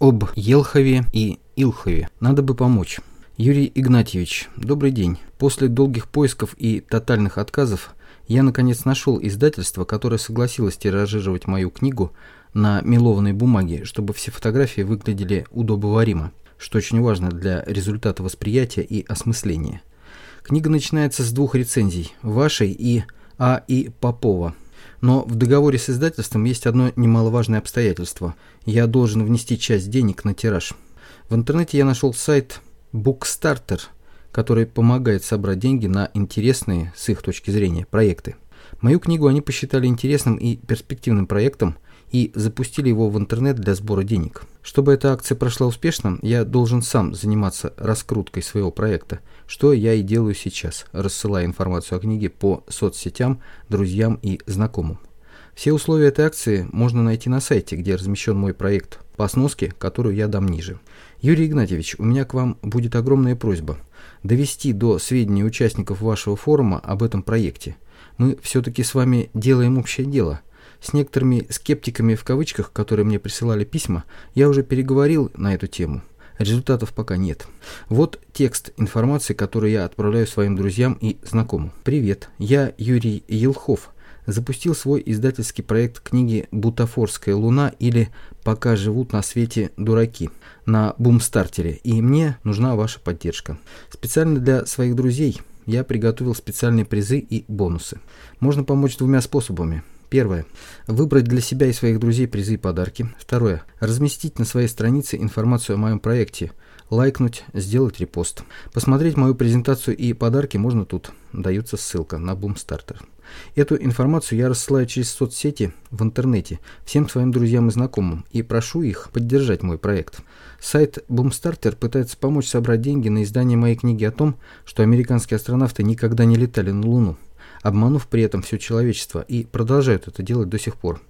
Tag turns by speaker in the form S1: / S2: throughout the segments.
S1: об Елхове и Илхове. Надо бы помочь. Юрий Игнатьевич, добрый день. После долгих поисков и тотальных отказов я наконец нашел издательство, которое согласилось тиражировать мою книгу на мелованной бумаге, чтобы все фотографии выглядели удобоваримо, что очень важно для результата восприятия и осмысления. Книга начинается с двух рецензий – вашей и А. И. Попова. Но в договоре с издательством есть одно немаловажное обстоятельство. Я должен внести часть денег на тираж. В интернете я нашел сайт Букстартер, который помогает собрать деньги на интересные, с их точки зрения, проекты. Мою книгу они посчитали интересным и перспективным проектом и запустили его в интернет для сбора денег. Чтобы эта акция прошла успешно, я должен сам заниматься раскруткой своего проекта, что я и делаю сейчас, рассылая информацию о книге по соцсетям, друзьям и знакомым. Все условия этой акции можно найти на сайте, где размещен мой проект по сноске, которую я дам ниже. Юрий Игнатьевич, у меня к вам будет огромная просьба довести до сведения участников вашего форума об этом проекте. Мы все-таки с вами делаем общее дело. С некоторыми скептиками в кавычках, которые мне присылали письма, я уже переговорил на эту тему. Результатов пока нет. Вот текст информации, который я отправляю своим друзьям и знакомым. Привет, я Юрий Елхов запустил свой издательский проект книги «Бутафорская луна» или «Пока живут на свете дураки» на бумстартере, и мне нужна ваша поддержка. Специально для своих друзей я приготовил специальные призы и бонусы. Можно помочь двумя способами. Первое. Выбрать для себя и своих друзей призы и подарки. Второе. Разместить на своей странице информацию о моем проекте – лайкнуть, сделать репост. Посмотреть мою презентацию и подарки можно тут. Дается ссылка на Boomstarter. Эту информацию я рассылаю через соцсети в интернете всем своим друзьям и знакомым и прошу их поддержать мой проект. Сайт Boomstarter пытается помочь собрать деньги на издание моей книги о том, что американские астронавты никогда не летали на Луну, обманув при этом все человечество и продолжают это делать до сих пор.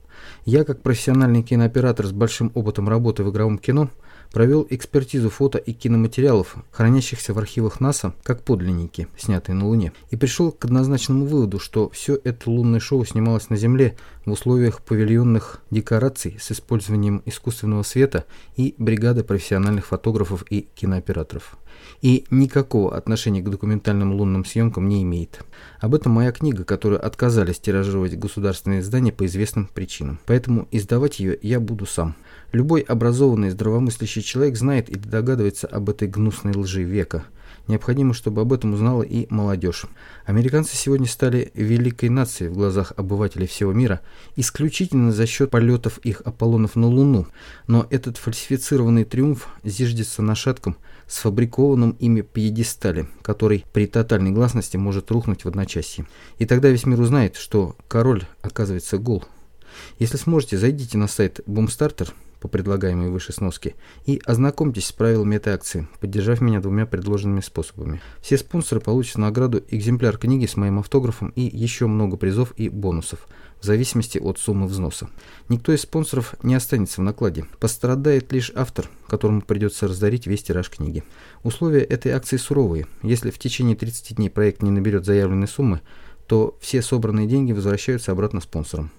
S1: Я, как профессиональный кинооператор с большим опытом работы в игровом кино, провел экспертизу фото и киноматериалов, хранящихся в архивах НАСА, как подлинники, снятые на Луне, и пришел к однозначному выводу, что все это лунное шоу снималось на Земле в условиях павильонных декораций с использованием искусственного света и бригады профессиональных фотографов и кинооператоров. И никакого отношения к документальным лунным съемкам не имеет. Об этом моя книга, которую отказались тиражировать государственные издания по известным причинам. Поэтому издавать ее я буду сам. Любой образованный, здравомыслящий человек знает или догадывается об этой гнусной лжи века. Необходимо, чтобы об этом узнала и молодежь. Американцы сегодня стали великой нацией в глазах обывателей всего мира, исключительно за счет полетов их Аполлонов на Луну. Но этот фальсифицированный триумф зиждется на шатком, сфабрикованном ими пьедестале, который при тотальной гласности может рухнуть в одночасье. И тогда весь мир узнает, что король, оказывается, гол. Если сможете, зайдите на сайт Boomstarter, по предлагаемой выше сноске и ознакомьтесь с правилами этой акции, поддержав меня двумя предложенными способами. Все спонсоры получат награду экземпляр книги с моим автографом и еще много призов и бонусов, в зависимости от суммы взноса. Никто из спонсоров не останется в накладе. Пострадает лишь автор, которому придется раздарить весь тираж книги. Условия этой акции суровые. Если в течение 30 дней проект не наберет заявленной суммы, то все собранные деньги возвращаются обратно спонсорам.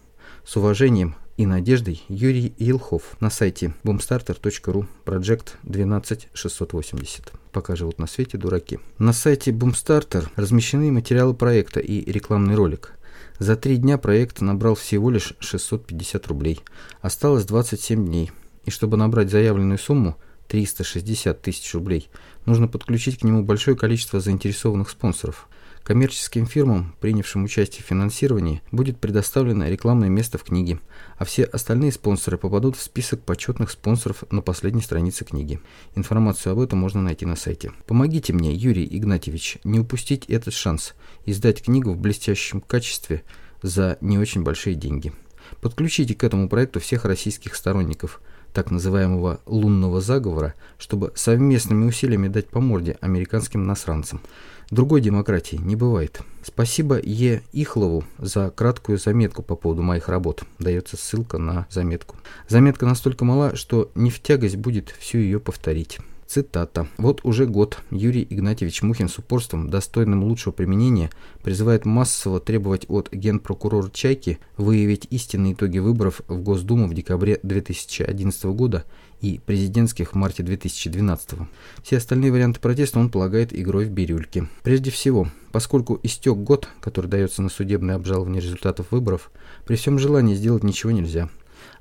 S1: С уважением, и надеждой Юрий Елхов на сайте boomstarter.ru Project 12680. Пока живут на свете дураки. На сайте Boomstarter размещены материалы проекта и рекламный ролик. За три дня проект набрал всего лишь 650 рублей. Осталось 27 дней. И чтобы набрать заявленную сумму 360 тысяч рублей, нужно подключить к нему большое количество заинтересованных спонсоров – Коммерческим фирмам, принявшим участие в финансировании, будет предоставлено рекламное место в книге, а все остальные спонсоры попадут в список почетных спонсоров на последней странице книги. Информацию об этом можно найти на сайте. Помогите мне, Юрий Игнатьевич, не упустить этот шанс издать книгу в блестящем качестве за не очень большие деньги. Подключите к этому проекту всех российских сторонников так называемого «лунного заговора», чтобы совместными усилиями дать по морде американским насранцам. Другой демократии не бывает. Спасибо Е. Ихлову за краткую заметку по поводу моих работ. Дается ссылка на заметку. Заметка настолько мала, что не в тягость будет всю ее повторить. Цитата. «Вот уже год Юрий Игнатьевич Мухин с упорством, достойным лучшего применения, призывает массово требовать от генпрокурора Чайки выявить истинные итоги выборов в Госдуму в декабре 2011 года и президентских в марте 2012. Все остальные варианты протеста он полагает игрой в бирюльки. Прежде всего, поскольку истек год, который дается на судебное обжалование результатов выборов, при всем желании сделать ничего нельзя.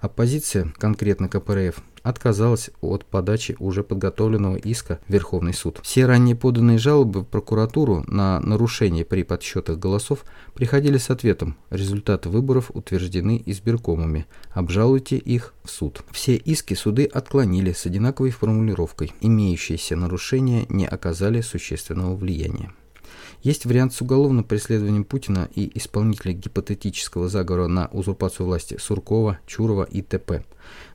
S1: Оппозиция, конкретно КПРФ, отказалась от подачи уже подготовленного иска в Верховный суд. Все ранее поданные жалобы в прокуратуру на нарушение при подсчетах голосов приходили с ответом «Результаты выборов утверждены избиркомами. Обжалуйте их в суд». Все иски суды отклонили с одинаковой формулировкой «Имеющиеся нарушения не оказали существенного влияния». Есть вариант с уголовным преследованием Путина и исполнителей гипотетического заговора на узурпацию власти Суркова, Чурова и т.п.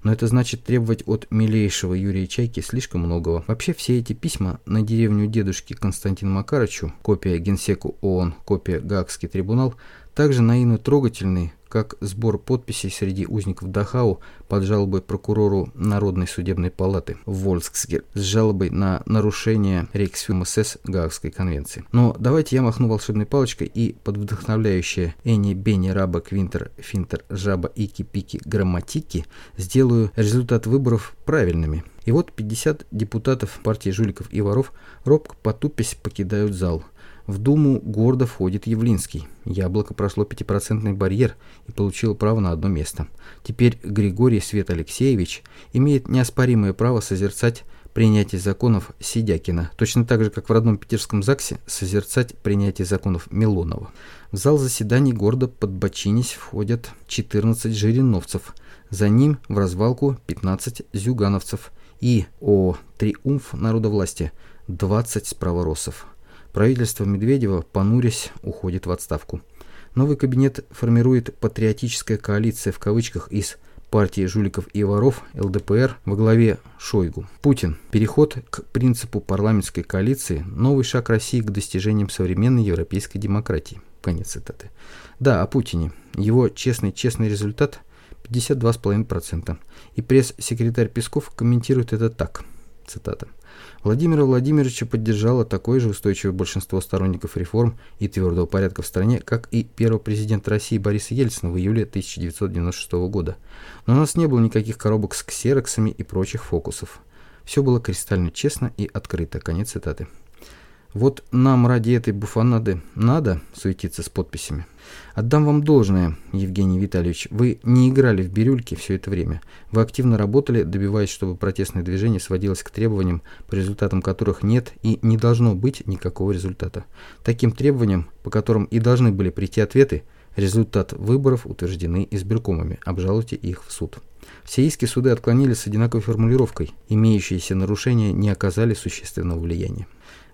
S1: Но это значит требовать от милейшего Юрия Чайки слишком многого. Вообще все эти письма на деревню дедушки Константину Макарычу, копия Генсеку ООН, копия Гаагский трибунал, также наивно трогательный, как сбор подписей среди узников Дахау под жалобой прокурору Народной судебной палаты в Вольскске с жалобой на нарушение Рейксфилм СС Гаагской конвенции. Но давайте я махну волшебной палочкой и под вдохновляющее Эни Бенни Раба Квинтер Финтер Жаба Ики Пики Грамматики сделаю результат выборов правильными. И вот 50 депутатов партии жуликов и воров робко потупясь покидают зал – в Думу гордо входит Явлинский. Яблоко прошло пятипроцентный барьер и получило право на одно место. Теперь Григорий Свет Алексеевич имеет неоспоримое право созерцать принятие законов Сидякина, точно так же, как в родном питерском ЗАГСе созерцать принятие законов Милонова. В зал заседаний гордо подбочинясь входят 14 жириновцев, за ним в развалку 15 зюгановцев и, о триумф народовластия, 20 справоросов. Правительство Медведева, понурясь, уходит в отставку. Новый кабинет формирует «патриотическая коалиция» в кавычках из партии жуликов и воров ЛДПР во главе Шойгу. Путин. Переход к принципу парламентской коалиции – новый шаг России к достижениям современной европейской демократии. Конец цитаты. Да, о Путине. Его честный-честный результат – 52,5%. И пресс-секретарь Песков комментирует это так. Цитата. Владимира Владимировича поддержало такое же устойчивое большинство сторонников реформ и твердого порядка в стране, как и первый президент России Борис Ельцин в июле 1996 года. Но у нас не было никаких коробок с ксероксами и прочих фокусов. Все было кристально честно и открыто. Конец цитаты. Вот нам ради этой буфанады надо суетиться с подписями. Отдам вам должное, Евгений Витальевич. Вы не играли в бирюльки все это время. Вы активно работали, добиваясь, чтобы протестное движение сводилось к требованиям, по результатам которых нет и не должно быть никакого результата. Таким требованиям, по которым и должны были прийти ответы, результат выборов утверждены избиркомами. Обжалуйте их в суд. Все иски суды отклонили с одинаковой формулировкой. Имеющиеся нарушения не оказали существенного влияния.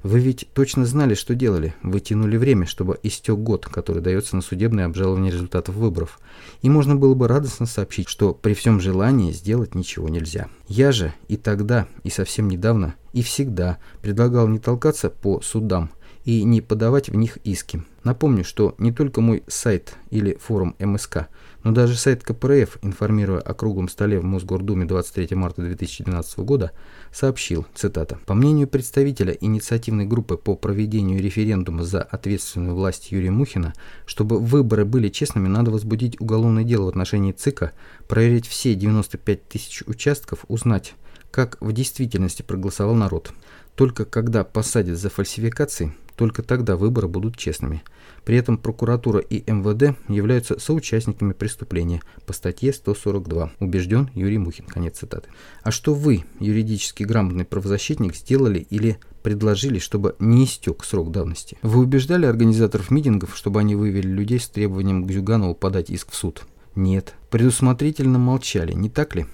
S1: Вы ведь точно знали, что делали. Вы тянули время, чтобы истек год, который дается на судебное обжалование результатов выборов. И можно было бы радостно сообщить, что при всем желании сделать ничего нельзя. Я же и тогда, и совсем недавно, и всегда предлагал не толкаться по судам и не подавать в них иски. Напомню, что не только мой сайт или форум МСК – но даже сайт КПРФ, информируя о круглом столе в Мосгордуме 23 марта 2012 года, сообщил, цитата, «По мнению представителя инициативной группы по проведению референдума за ответственную власть Юрия Мухина, чтобы выборы были честными, надо возбудить уголовное дело в отношении ЦИКа, проверить все 95 тысяч участков, узнать, как в действительности проголосовал народ. Только когда посадят за фальсификации, только тогда выборы будут честными. При этом прокуратура и МВД являются соучастниками преступления по статье 142. Убежден Юрий Мухин. Конец цитаты. А что вы, юридически грамотный правозащитник, сделали или предложили, чтобы не истек срок давности? Вы убеждали организаторов митингов, чтобы они вывели людей с требованием к Зюганову подать иск в суд? Нет. Предусмотрительно молчали, не так ли?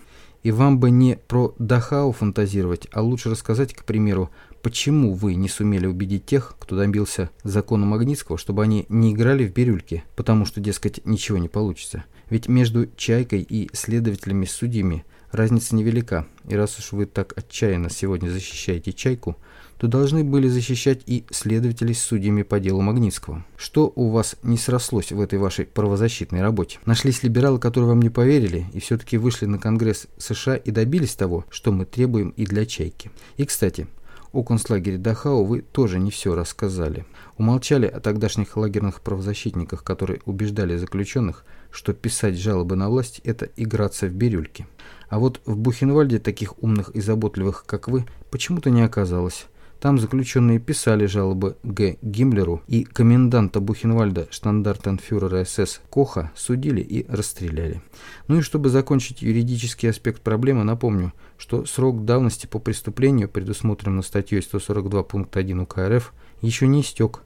S1: И вам бы не про Дахау фантазировать, а лучше рассказать, к примеру, почему вы не сумели убедить тех, кто добился закона Магнитского, чтобы они не играли в бирюльки, потому что, дескать, ничего не получится. Ведь между Чайкой и следователями-судьями Разница невелика, и раз уж вы так отчаянно сегодня защищаете чайку, то должны были защищать и следователей с судьями по делу Магнитского. Что у вас не срослось в этой вашей правозащитной работе? Нашлись либералы, которые вам не поверили, и все-таки вышли на Конгресс США и добились того, что мы требуем и для чайки. И, кстати, о концлагере Дахау вы тоже не все рассказали. Умолчали о тогдашних лагерных правозащитниках, которые убеждали заключенных, что писать жалобы на власть – это играться в бирюльки. А вот в Бухенвальде таких умных и заботливых, как вы, почему-то не оказалось. Там заключенные писали жалобы Г. Гиммлеру, и коменданта Бухенвальда штандартенфюрера СС Коха судили и расстреляли. Ну и чтобы закончить юридический аспект проблемы, напомню, что срок давности по преступлению, предусмотренный статьей 142 пункт 1 УК РФ, еще не истек.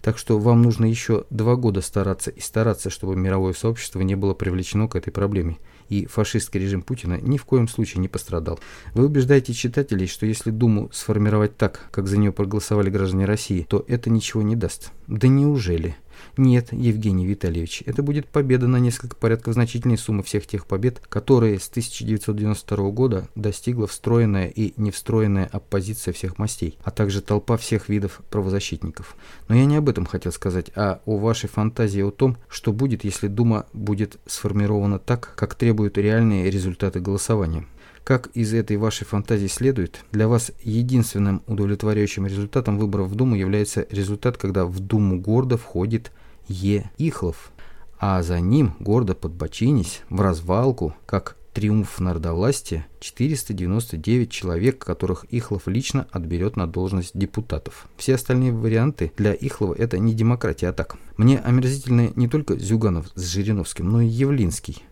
S1: Так что вам нужно еще два года стараться и стараться, чтобы мировое сообщество не было привлечено к этой проблеме и фашистский режим Путина ни в коем случае не пострадал. Вы убеждаете читателей, что если Думу сформировать так, как за нее проголосовали граждане России, то это ничего не даст. Да неужели? Нет, Евгений Витальевич, это будет победа на несколько порядков значительной суммы всех тех побед, которые с 1992 года достигла встроенная и невстроенная оппозиция всех мастей, а также толпа всех видов правозащитников. Но я не об этом хотел сказать, а о вашей фантазии о том, что будет, если Дума будет сформирована так, как требуют реальные результаты голосования. Как из этой вашей фантазии следует, для вас единственным удовлетворяющим результатом выборов в Думу является результат, когда в Думу гордо входит Е. Ихлов, а за ним, гордо подбочинись, в развалку, как триумф народовластия, 499 человек, которых Ихлов лично отберет на должность депутатов. Все остальные варианты для Ихлова это не демократия, а так. Мне омерзительны не только Зюганов с Жириновским, но и Явлинский.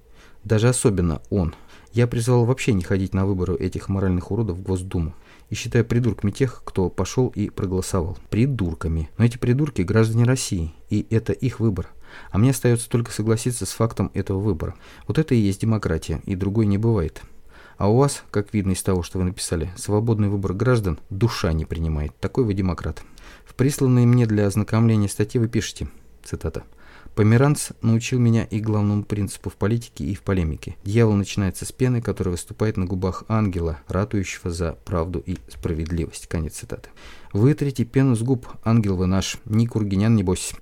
S1: Даже особенно он – я призвал вообще не ходить на выборы этих моральных уродов в Госдуму. И считаю придурками тех, кто пошел и проголосовал. Придурками. Но эти придурки граждане России, и это их выбор. А мне остается только согласиться с фактом этого выбора. Вот это и есть демократия, и другой не бывает. А у вас, как видно из того, что вы написали, свободный выбор граждан душа не принимает. Такой вы демократ. В присланной мне для ознакомления статье вы пишете, цитата, Померанц научил меня и главному принципу в политике и в полемике. Дьявол начинается с пены, которая выступает на губах ангела, ратующего за правду и справедливость. Конец цитаты. Вытрите пену с губ, ангел вы наш, ни кургинян небось.